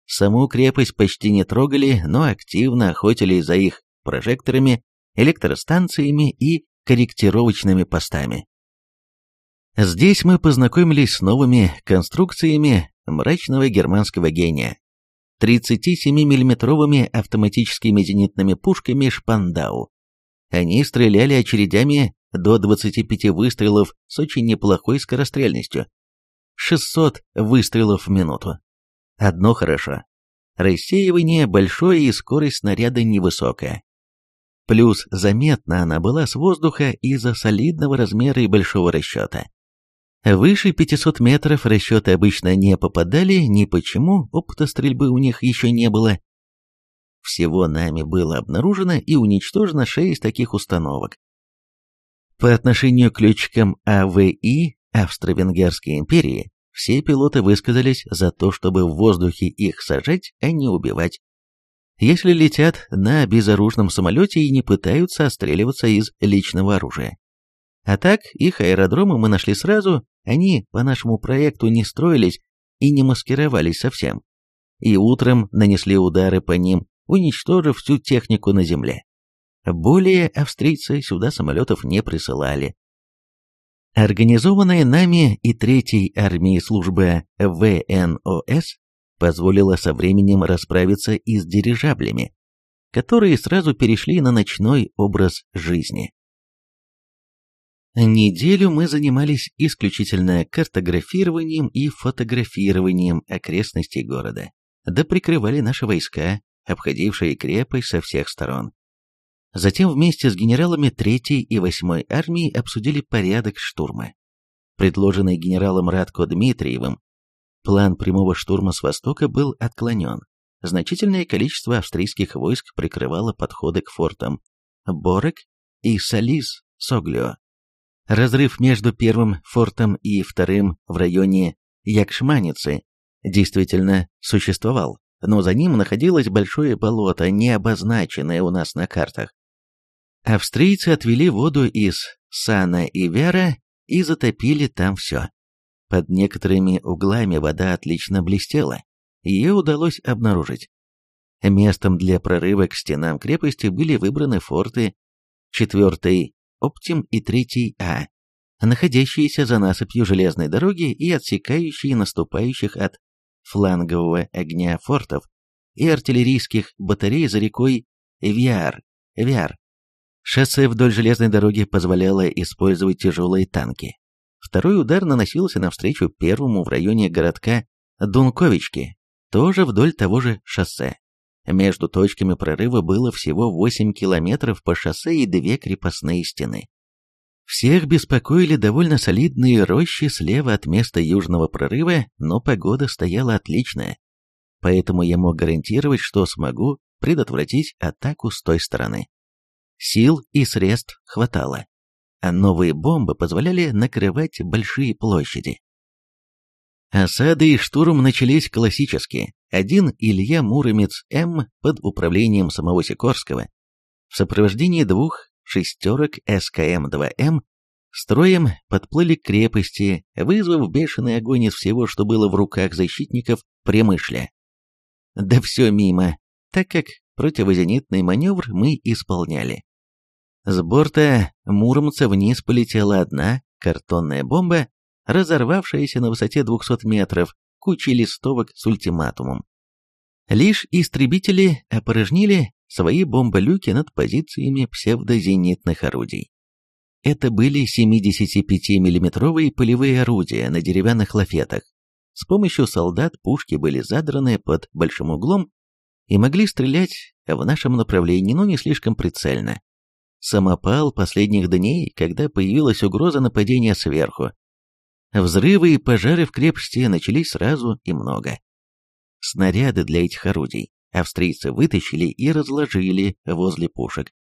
A: Саму крепость почти не трогали, но активно охотились за их прожекторами, электростанциями и корректировочными постами. Здесь мы познакомились с новыми конструкциями мрачного германского гения. 37 миллиметровыми автоматическими зенитными пушками «Шпандау». Они стреляли очередями до 25 выстрелов с очень неплохой скорострельностью. 600 выстрелов в минуту. Одно хорошо. Рассеивание большое и скорость снаряда невысокая. Плюс заметно она была с воздуха из-за солидного размера и большого расчета. Выше 500 метров расчеты обычно не попадали, ни почему, опыта стрельбы у них еще не было. Всего нами было обнаружено и уничтожено 6 таких установок. По отношению к летчикам АВИ Австро-Венгерской империи, все пилоты высказались за то, чтобы в воздухе их сажать, а не убивать. Если летят на безоружном самолете и не пытаются отстреливаться из личного оружия. А так, их аэродромы мы нашли сразу, они по нашему проекту не строились и не маскировались совсем. И утром нанесли удары по ним, уничтожив всю технику на земле. Более австрийцы сюда самолетов не присылали. Организованная нами и Третьей армией служба ВНОС позволила со временем расправиться и с дирижаблями, которые сразу перешли на ночной образ жизни. Неделю мы занимались исключительно картографированием и фотографированием окрестностей города, да прикрывали наши войска, обходившие крепость со всех сторон. Затем вместе с генералами 3-й и 8-й армии обсудили порядок штурма. Предложенный генералом Радко Дмитриевым, план прямого штурма с востока был отклонен. Значительное количество австрийских войск прикрывало подходы к фортам Борек и Салис-Соглио. Разрыв между первым фортом и вторым в районе Якшманицы действительно существовал, но за ним находилось большое болото, не обозначенное у нас на картах. Австрийцы отвели воду из Сана и Вера и затопили там все. Под некоторыми углами вода отлично блестела, ее удалось обнаружить. Местом для прорыва к стенам крепости были выбраны форты 4 Оптим и 3 А, находящиеся за насыпью железной дороги и отсекающие наступающих от флангового огня фортов и артиллерийских батарей за рекой Виар, Виар. Шоссе вдоль железной дороги позволяло использовать тяжелые танки. Второй удар наносился навстречу первому в районе городка Дунковички, тоже вдоль того же шоссе. Между точками прорыва было всего 8 километров по шоссе и две крепостные стены. Всех беспокоили довольно солидные рощи слева от места южного прорыва, но погода стояла отличная. Поэтому я мог гарантировать, что смогу предотвратить атаку с той стороны. Сил и средств хватало, а новые бомбы позволяли накрывать большие площади. Осада и штурм начались классически. Один Илья Муромец М под управлением самого Сикорского в сопровождении двух шестерок СКМ-2М строем подплыли к крепости, вызвав бешеный огонь из всего, что было в руках защитников Премышля. Да все мимо, так как противозенитный маневр мы исполняли. С борта Муромца вниз полетела одна картонная бомба, разорвавшаяся на высоте 200 метров, кучей листовок с ультиматумом. Лишь истребители опорожнили свои бомболюки над позициями псевдозенитных орудий. Это были 75 миллиметровые полевые орудия на деревянных лафетах. С помощью солдат пушки были задраны под большим углом и могли стрелять в нашем направлении, но не слишком прицельно самопал последних дней, когда появилась угроза нападения сверху. Взрывы и пожары в крепости начались сразу и много. Снаряды для этих орудий австрийцы вытащили и разложили возле пушек.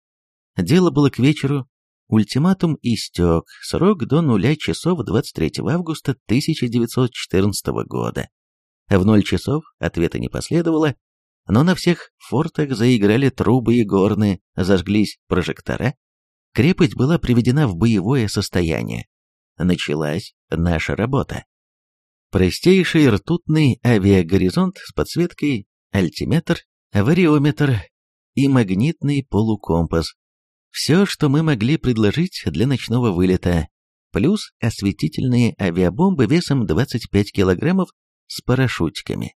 A: Дело было к вечеру, ультиматум истек, срок до нуля часов 23 августа 1914 года. В ноль часов ответа не последовало, но на всех фортах заиграли трубы и горны, зажглись прожектора. Крепость была приведена в боевое состояние. Началась наша работа. Простейший ртутный авиагоризонт с подсветкой, альтиметр, вариометр и магнитный полукомпас. Все, что мы могли предложить для ночного вылета, плюс осветительные авиабомбы весом 25 килограммов с парашютиками.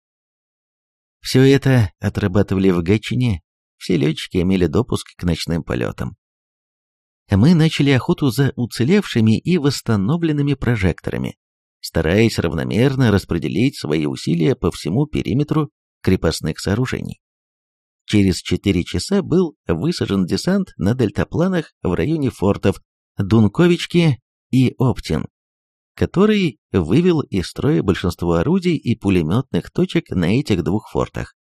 A: Все это отрабатывали в Гатчине, все летчики имели допуск к ночным полетам. Мы начали охоту за уцелевшими и восстановленными прожекторами, стараясь равномерно распределить свои усилия по всему периметру крепостных сооружений. Через 4 часа был высажен десант на дельтапланах в районе фортов Дунковички и Оптин. Который вывел из строя большинство орудий и пулеметных точек на этих двух фортах.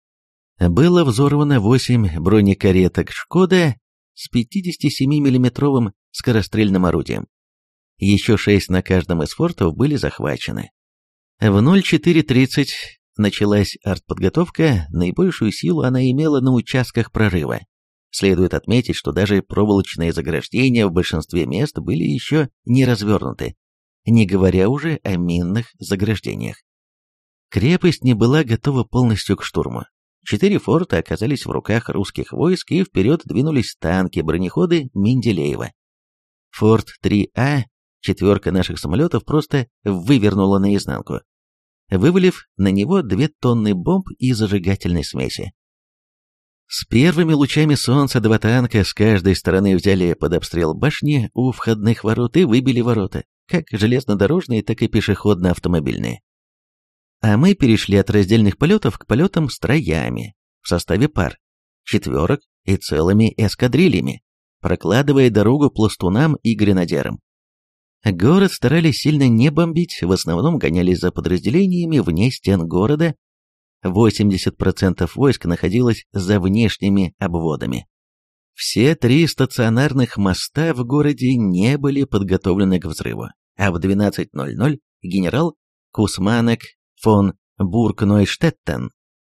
A: Было взорвано 8 бронекареток «Шкода» с 57 миллиметровым скорострельным орудием. Еще шесть на каждом из фортов были захвачены. В 04.30 началась артподготовка, наибольшую силу она имела на участках прорыва. Следует отметить, что даже проволочные заграждения в большинстве мест были еще не развернуты, не говоря уже о минных заграждениях. Крепость не была готова полностью к штурму. Четыре форта оказались в руках русских войск и вперед двинулись танки, бронеходы Менделеева. Форт 3А, четверка наших самолетов просто вывернула наизнанку, вывалив на него две тонны бомб и зажигательной смеси. С первыми лучами солнца два танка с каждой стороны взяли под обстрел башни у входных ворот и выбили ворота, как железнодорожные, так и пешеходно-автомобильные. А мы перешли от раздельных полетов к полетам строями в составе пар, четверок и целыми эскадрильями, прокладывая дорогу пластунам и гренадерам. Город старались сильно не бомбить, в основном гонялись за подразделениями вне стен города 80% войск находилось за внешними обводами. Все три стационарных моста в городе не были подготовлены к взрыву, а в 12.00 генерал Кусманек фон Бург-Нойштеттен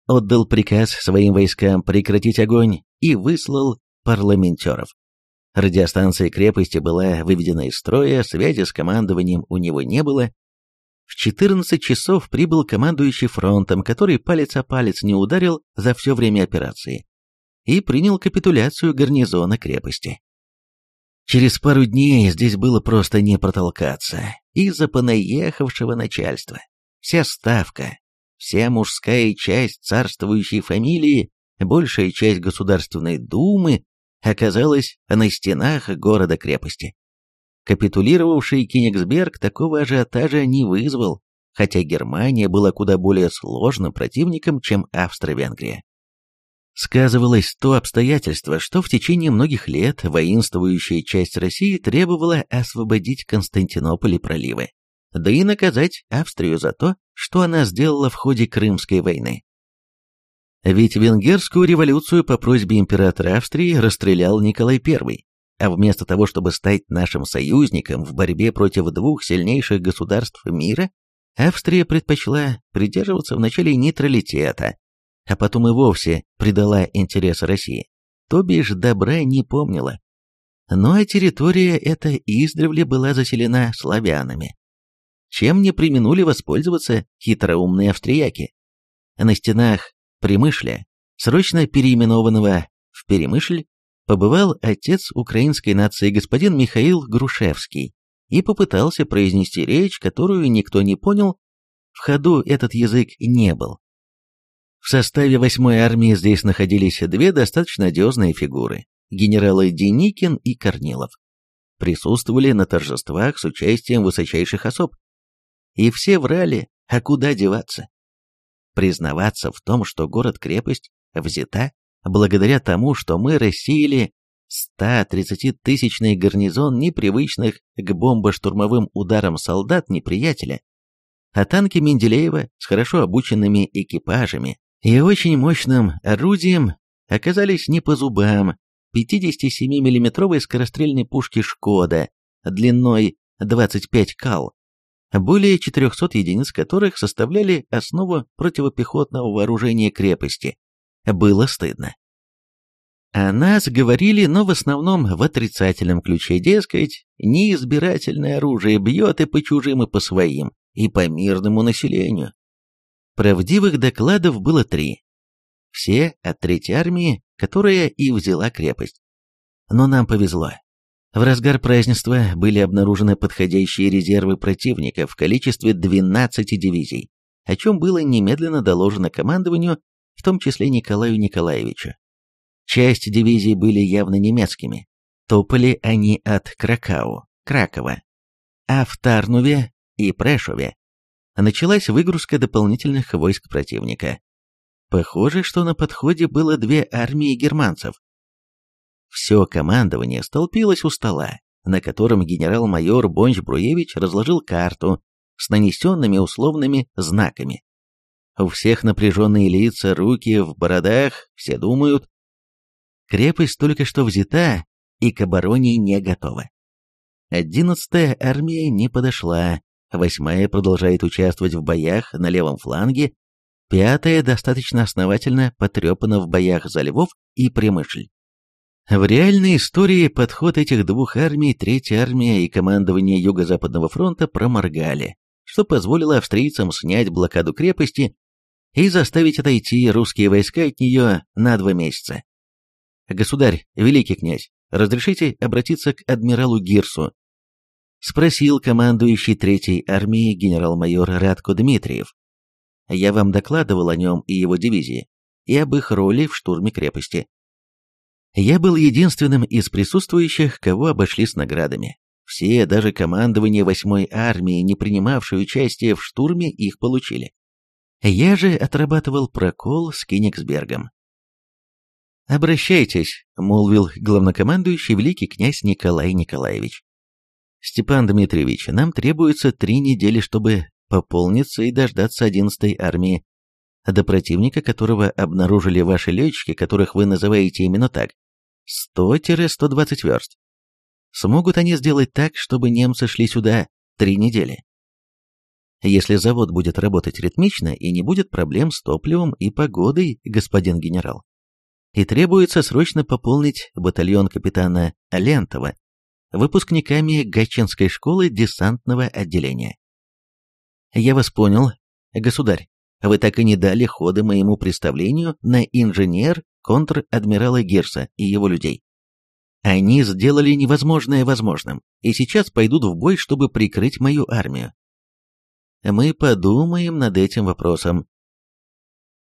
A: отдал приказ своим войскам прекратить огонь и выслал парламентеров. Радиостанция крепости была выведена из строя, связи с командованием у него не было, в 14 часов прибыл командующий фронтом, который палец о палец не ударил за все время операции, и принял капитуляцию гарнизона крепости. Через пару дней здесь было просто не протолкаться из-за понаехавшего начальства. Вся ставка, вся мужская часть царствующей фамилии, большая часть Государственной Думы оказалась на стенах города-крепости. Капитулировавший Кенигсберг такого ажиотажа не вызвал, хотя Германия была куда более сложным противником, чем Австро-Венгрия. Сказывалось то обстоятельство, что в течение многих лет воинствующая часть России требовала освободить Константинополь и проливы, да и наказать Австрию за то, что она сделала в ходе Крымской войны. Ведь венгерскую революцию по просьбе императора Австрии расстрелял Николай I, а вместо того, чтобы стать нашим союзником в борьбе против двух сильнейших государств мира, Австрия предпочла придерживаться вначале нейтралитета, а потом и вовсе предала интересы России, то бишь добра не помнила. Ну а территория эта издревле была заселена славянами, чем не применули воспользоваться хитроумные австрияки. На стенах Примышля, срочно переименованного в Перемышль, побывал отец украинской нации господин Михаил Грушевский и попытался произнести речь, которую никто не понял, в ходу этот язык не был. В составе 8-й армии здесь находились две достаточно одиозные фигуры – генералы Деникин и Корнилов. Присутствовали на торжествах с участием высочайших особ. И все врали, а куда деваться? Признаваться в том, что город-крепость взята, благодаря тому, что мы рассеяли 130-тысячный гарнизон непривычных к бомбоштурмовым ударам солдат неприятеля, а танки Менделеева с хорошо обученными экипажами и очень мощным орудием оказались не по зубам 57 миллиметровой скорострельной пушки «Шкода» длиной 25 кал, более 400 единиц которых составляли основу противопехотного вооружения крепости, было стыдно. О нас говорили, но в основном в отрицательном ключе, дескать, неизбирательное оружие бьет и по чужим, и по своим, и по мирному населению. Правдивых докладов было три. Все от Третьей армии, которая и взяла крепость. Но нам повезло. В разгар празднества были обнаружены подходящие резервы противника в количестве 12 дивизий, о чем было немедленно доложено командованию в том числе Николаю Николаевичу. Часть дивизий были явно немецкими. Топали они от Кракау, Кракова. А в Тарнуве и Прешове началась выгрузка дополнительных войск противника. Похоже, что на подходе было две армии германцев. Все командование столпилось у стола, на котором генерал-майор Бонч-Бруевич разложил карту с нанесенными условными знаками. У всех напряженные лица, руки в бородах, все думают. Крепость только что взята и к обороне не готова. Одиннадцатая армия не подошла, восьмая продолжает участвовать в боях на левом фланге, пятая достаточно основательно потрепана в боях за Львов и Премышль. В реальной истории подход этих двух армий, Третья армия и командование Юго-Западного фронта проморгали, что позволило австрийцам снять блокаду крепости и заставить отойти русские войска от нее на два месяца. «Государь, великий князь, разрешите обратиться к адмиралу Гирсу?» Спросил командующий Третьей армией генерал-майор Радко Дмитриев. «Я вам докладывал о нем и его дивизии, и об их роли в штурме крепости. Я был единственным из присутствующих, кого обошли с наградами. Все, даже командование 8-й армии, не принимавшие участие в штурме, их получили. Я же отрабатывал прокол с Кенигсбергом. «Обращайтесь», — молвил главнокомандующий великий князь Николай Николаевич. «Степан Дмитриевич, нам требуется три недели, чтобы пополниться и дождаться 11-й армии, до противника, которого обнаружили ваши летчики, которых вы называете именно так, 100-120 верст. Смогут они сделать так, чтобы немцы шли сюда три недели? Если завод будет работать ритмично и не будет проблем с топливом и погодой, господин генерал. И требуется срочно пополнить батальон капитана Алентова выпускниками Гатчинской школы десантного отделения. Я вас понял, государь. Вы так и не дали хода моему представлению на инженер контр-адмирала Герса и его людей. Они сделали невозможное возможным, и сейчас пойдут в бой, чтобы прикрыть мою армию. Мы подумаем над этим вопросом.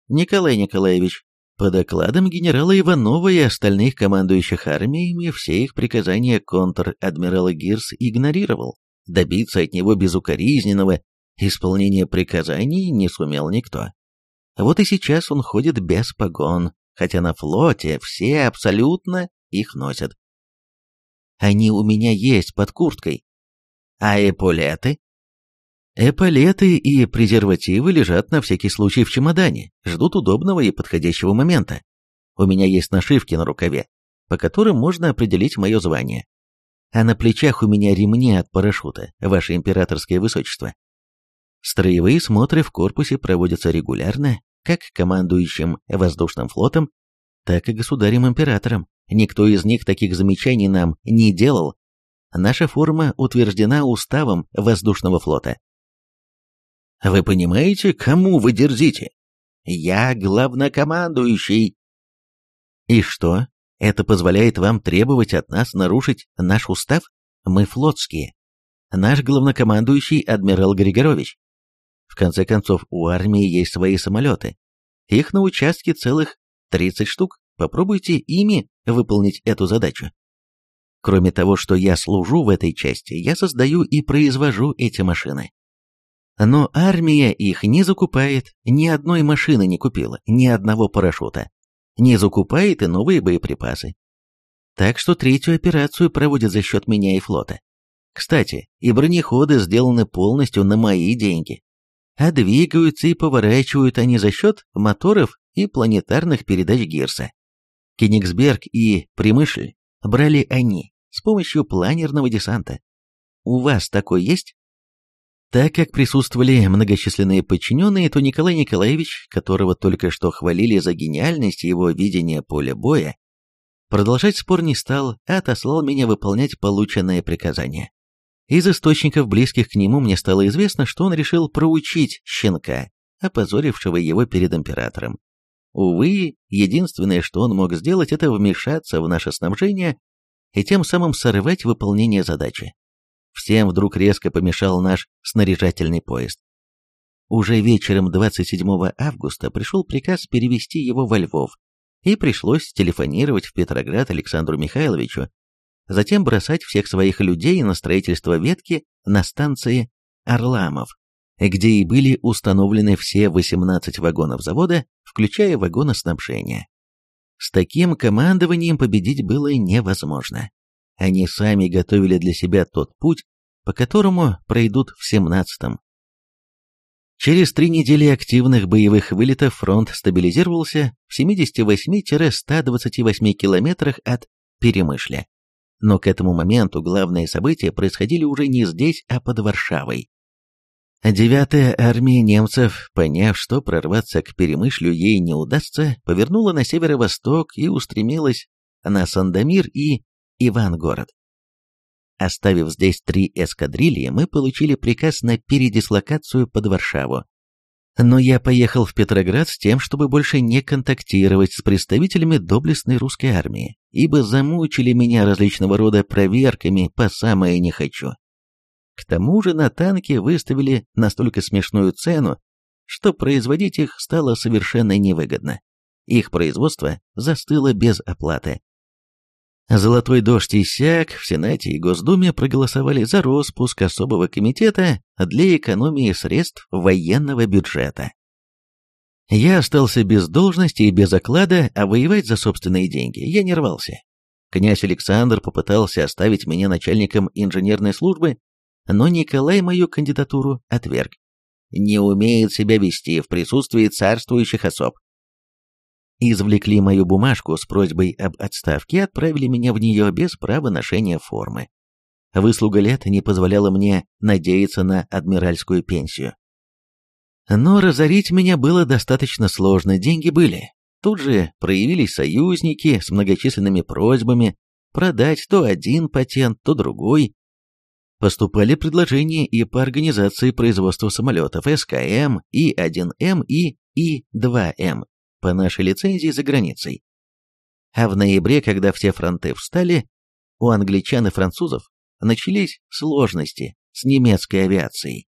A: Николай Николаевич, по докладам генерала Иванова и остальных командующих армиями, все их приказания контр-адмирала Гирс игнорировал. Добиться от него безукоризненного исполнения приказаний не сумел никто. Вот и сейчас он ходит без погон, хотя на флоте все абсолютно их носят. Они у меня есть под курткой. А эполеты? Эполеты и презервативы лежат на всякий случай в чемодане, ждут удобного и подходящего момента. У меня есть нашивки на рукаве, по которым можно определить мое звание. А на плечах у меня ремни от парашюта, ваше императорское высочество. Строевые смотры в корпусе проводятся регулярно, как командующим воздушным флотом, так и государем-императором. Никто из них таких замечаний нам не делал. Наша форма утверждена уставом воздушного флота. Вы понимаете, кому вы дерзите? Я главнокомандующий. И что? Это позволяет вам требовать от нас нарушить наш устав? Мы флотские. Наш главнокомандующий адмирал Григорович в конце концов, у армии есть свои самолеты. Их на участке целых 30 штук. Попробуйте ими выполнить эту задачу. Кроме того, что я служу в этой части, я создаю и произвожу эти машины. Но армия их не закупает, ни одной машины не купила, ни одного парашюта. Не закупает и новые боеприпасы. Так что третью операцию проводят за счет меня и флота. Кстати, и бронеходы сделаны полностью на мои деньги а двигаются и поворачивают они за счет моторов и планетарных передач Гирса. Кенигсберг и Примышль брали они с помощью планерного десанта. У вас такой есть? Так как присутствовали многочисленные подчиненные, то Николай Николаевич, которого только что хвалили за гениальность его видения поля боя, продолжать спор не стал, а отослал меня выполнять полученное приказание. Из источников, близких к нему, мне стало известно, что он решил проучить щенка, опозорившего его перед императором. Увы, единственное, что он мог сделать, это вмешаться в наше снабжение и тем самым сорвать выполнение задачи. Всем вдруг резко помешал наш снаряжательный поезд. Уже вечером 27 августа пришел приказ перевести его во Львов, и пришлось телефонировать в Петроград Александру Михайловичу, затем бросать всех своих людей на строительство ветки на станции Орламов, где и были установлены все 18 вагонов завода, включая вагоны снабжения. С таким командованием победить было невозможно. Они сами готовили для себя тот путь, по которому пройдут в 17-м, Через три недели активных боевых вылетов фронт стабилизировался в 78-128 километрах от Перемышля. Но к этому моменту главные события происходили уже не здесь, а под Варшавой. Девятая армия немцев, поняв, что прорваться к Перемышлю ей не удастся, повернула на северо-восток и устремилась на Сандомир и Ивангород. Оставив здесь три эскадрильи, мы получили приказ на передислокацию под Варшаву. Но я поехал в Петроград с тем, чтобы больше не контактировать с представителями доблестной русской армии, ибо замучили меня различного рода проверками по самое не хочу. К тому же на танки выставили настолько смешную цену, что производить их стало совершенно невыгодно. Их производство застыло без оплаты. Золотой дождь иссяк, в Сенате и Госдуме проголосовали за распуск особого комитета для экономии средств военного бюджета. Я остался без должности и без оклада, а воевать за собственные деньги я не рвался. Князь Александр попытался оставить меня начальником инженерной службы, но Николай мою кандидатуру отверг. Не умеет себя вести в присутствии царствующих особ извлекли мою бумажку с просьбой об отставке и отправили меня в нее без права ношения формы. Выслуга лет не позволяла мне надеяться на адмиральскую пенсию. Но разорить меня было достаточно сложно, деньги были. Тут же проявились союзники с многочисленными просьбами продать то один патент, то другой. Поступали предложения и по организации производства самолетов СКМ, И-1М и И-2М по нашей лицензии за границей. А в ноябре, когда все фронты встали, у англичан и французов начались сложности с немецкой авиацией.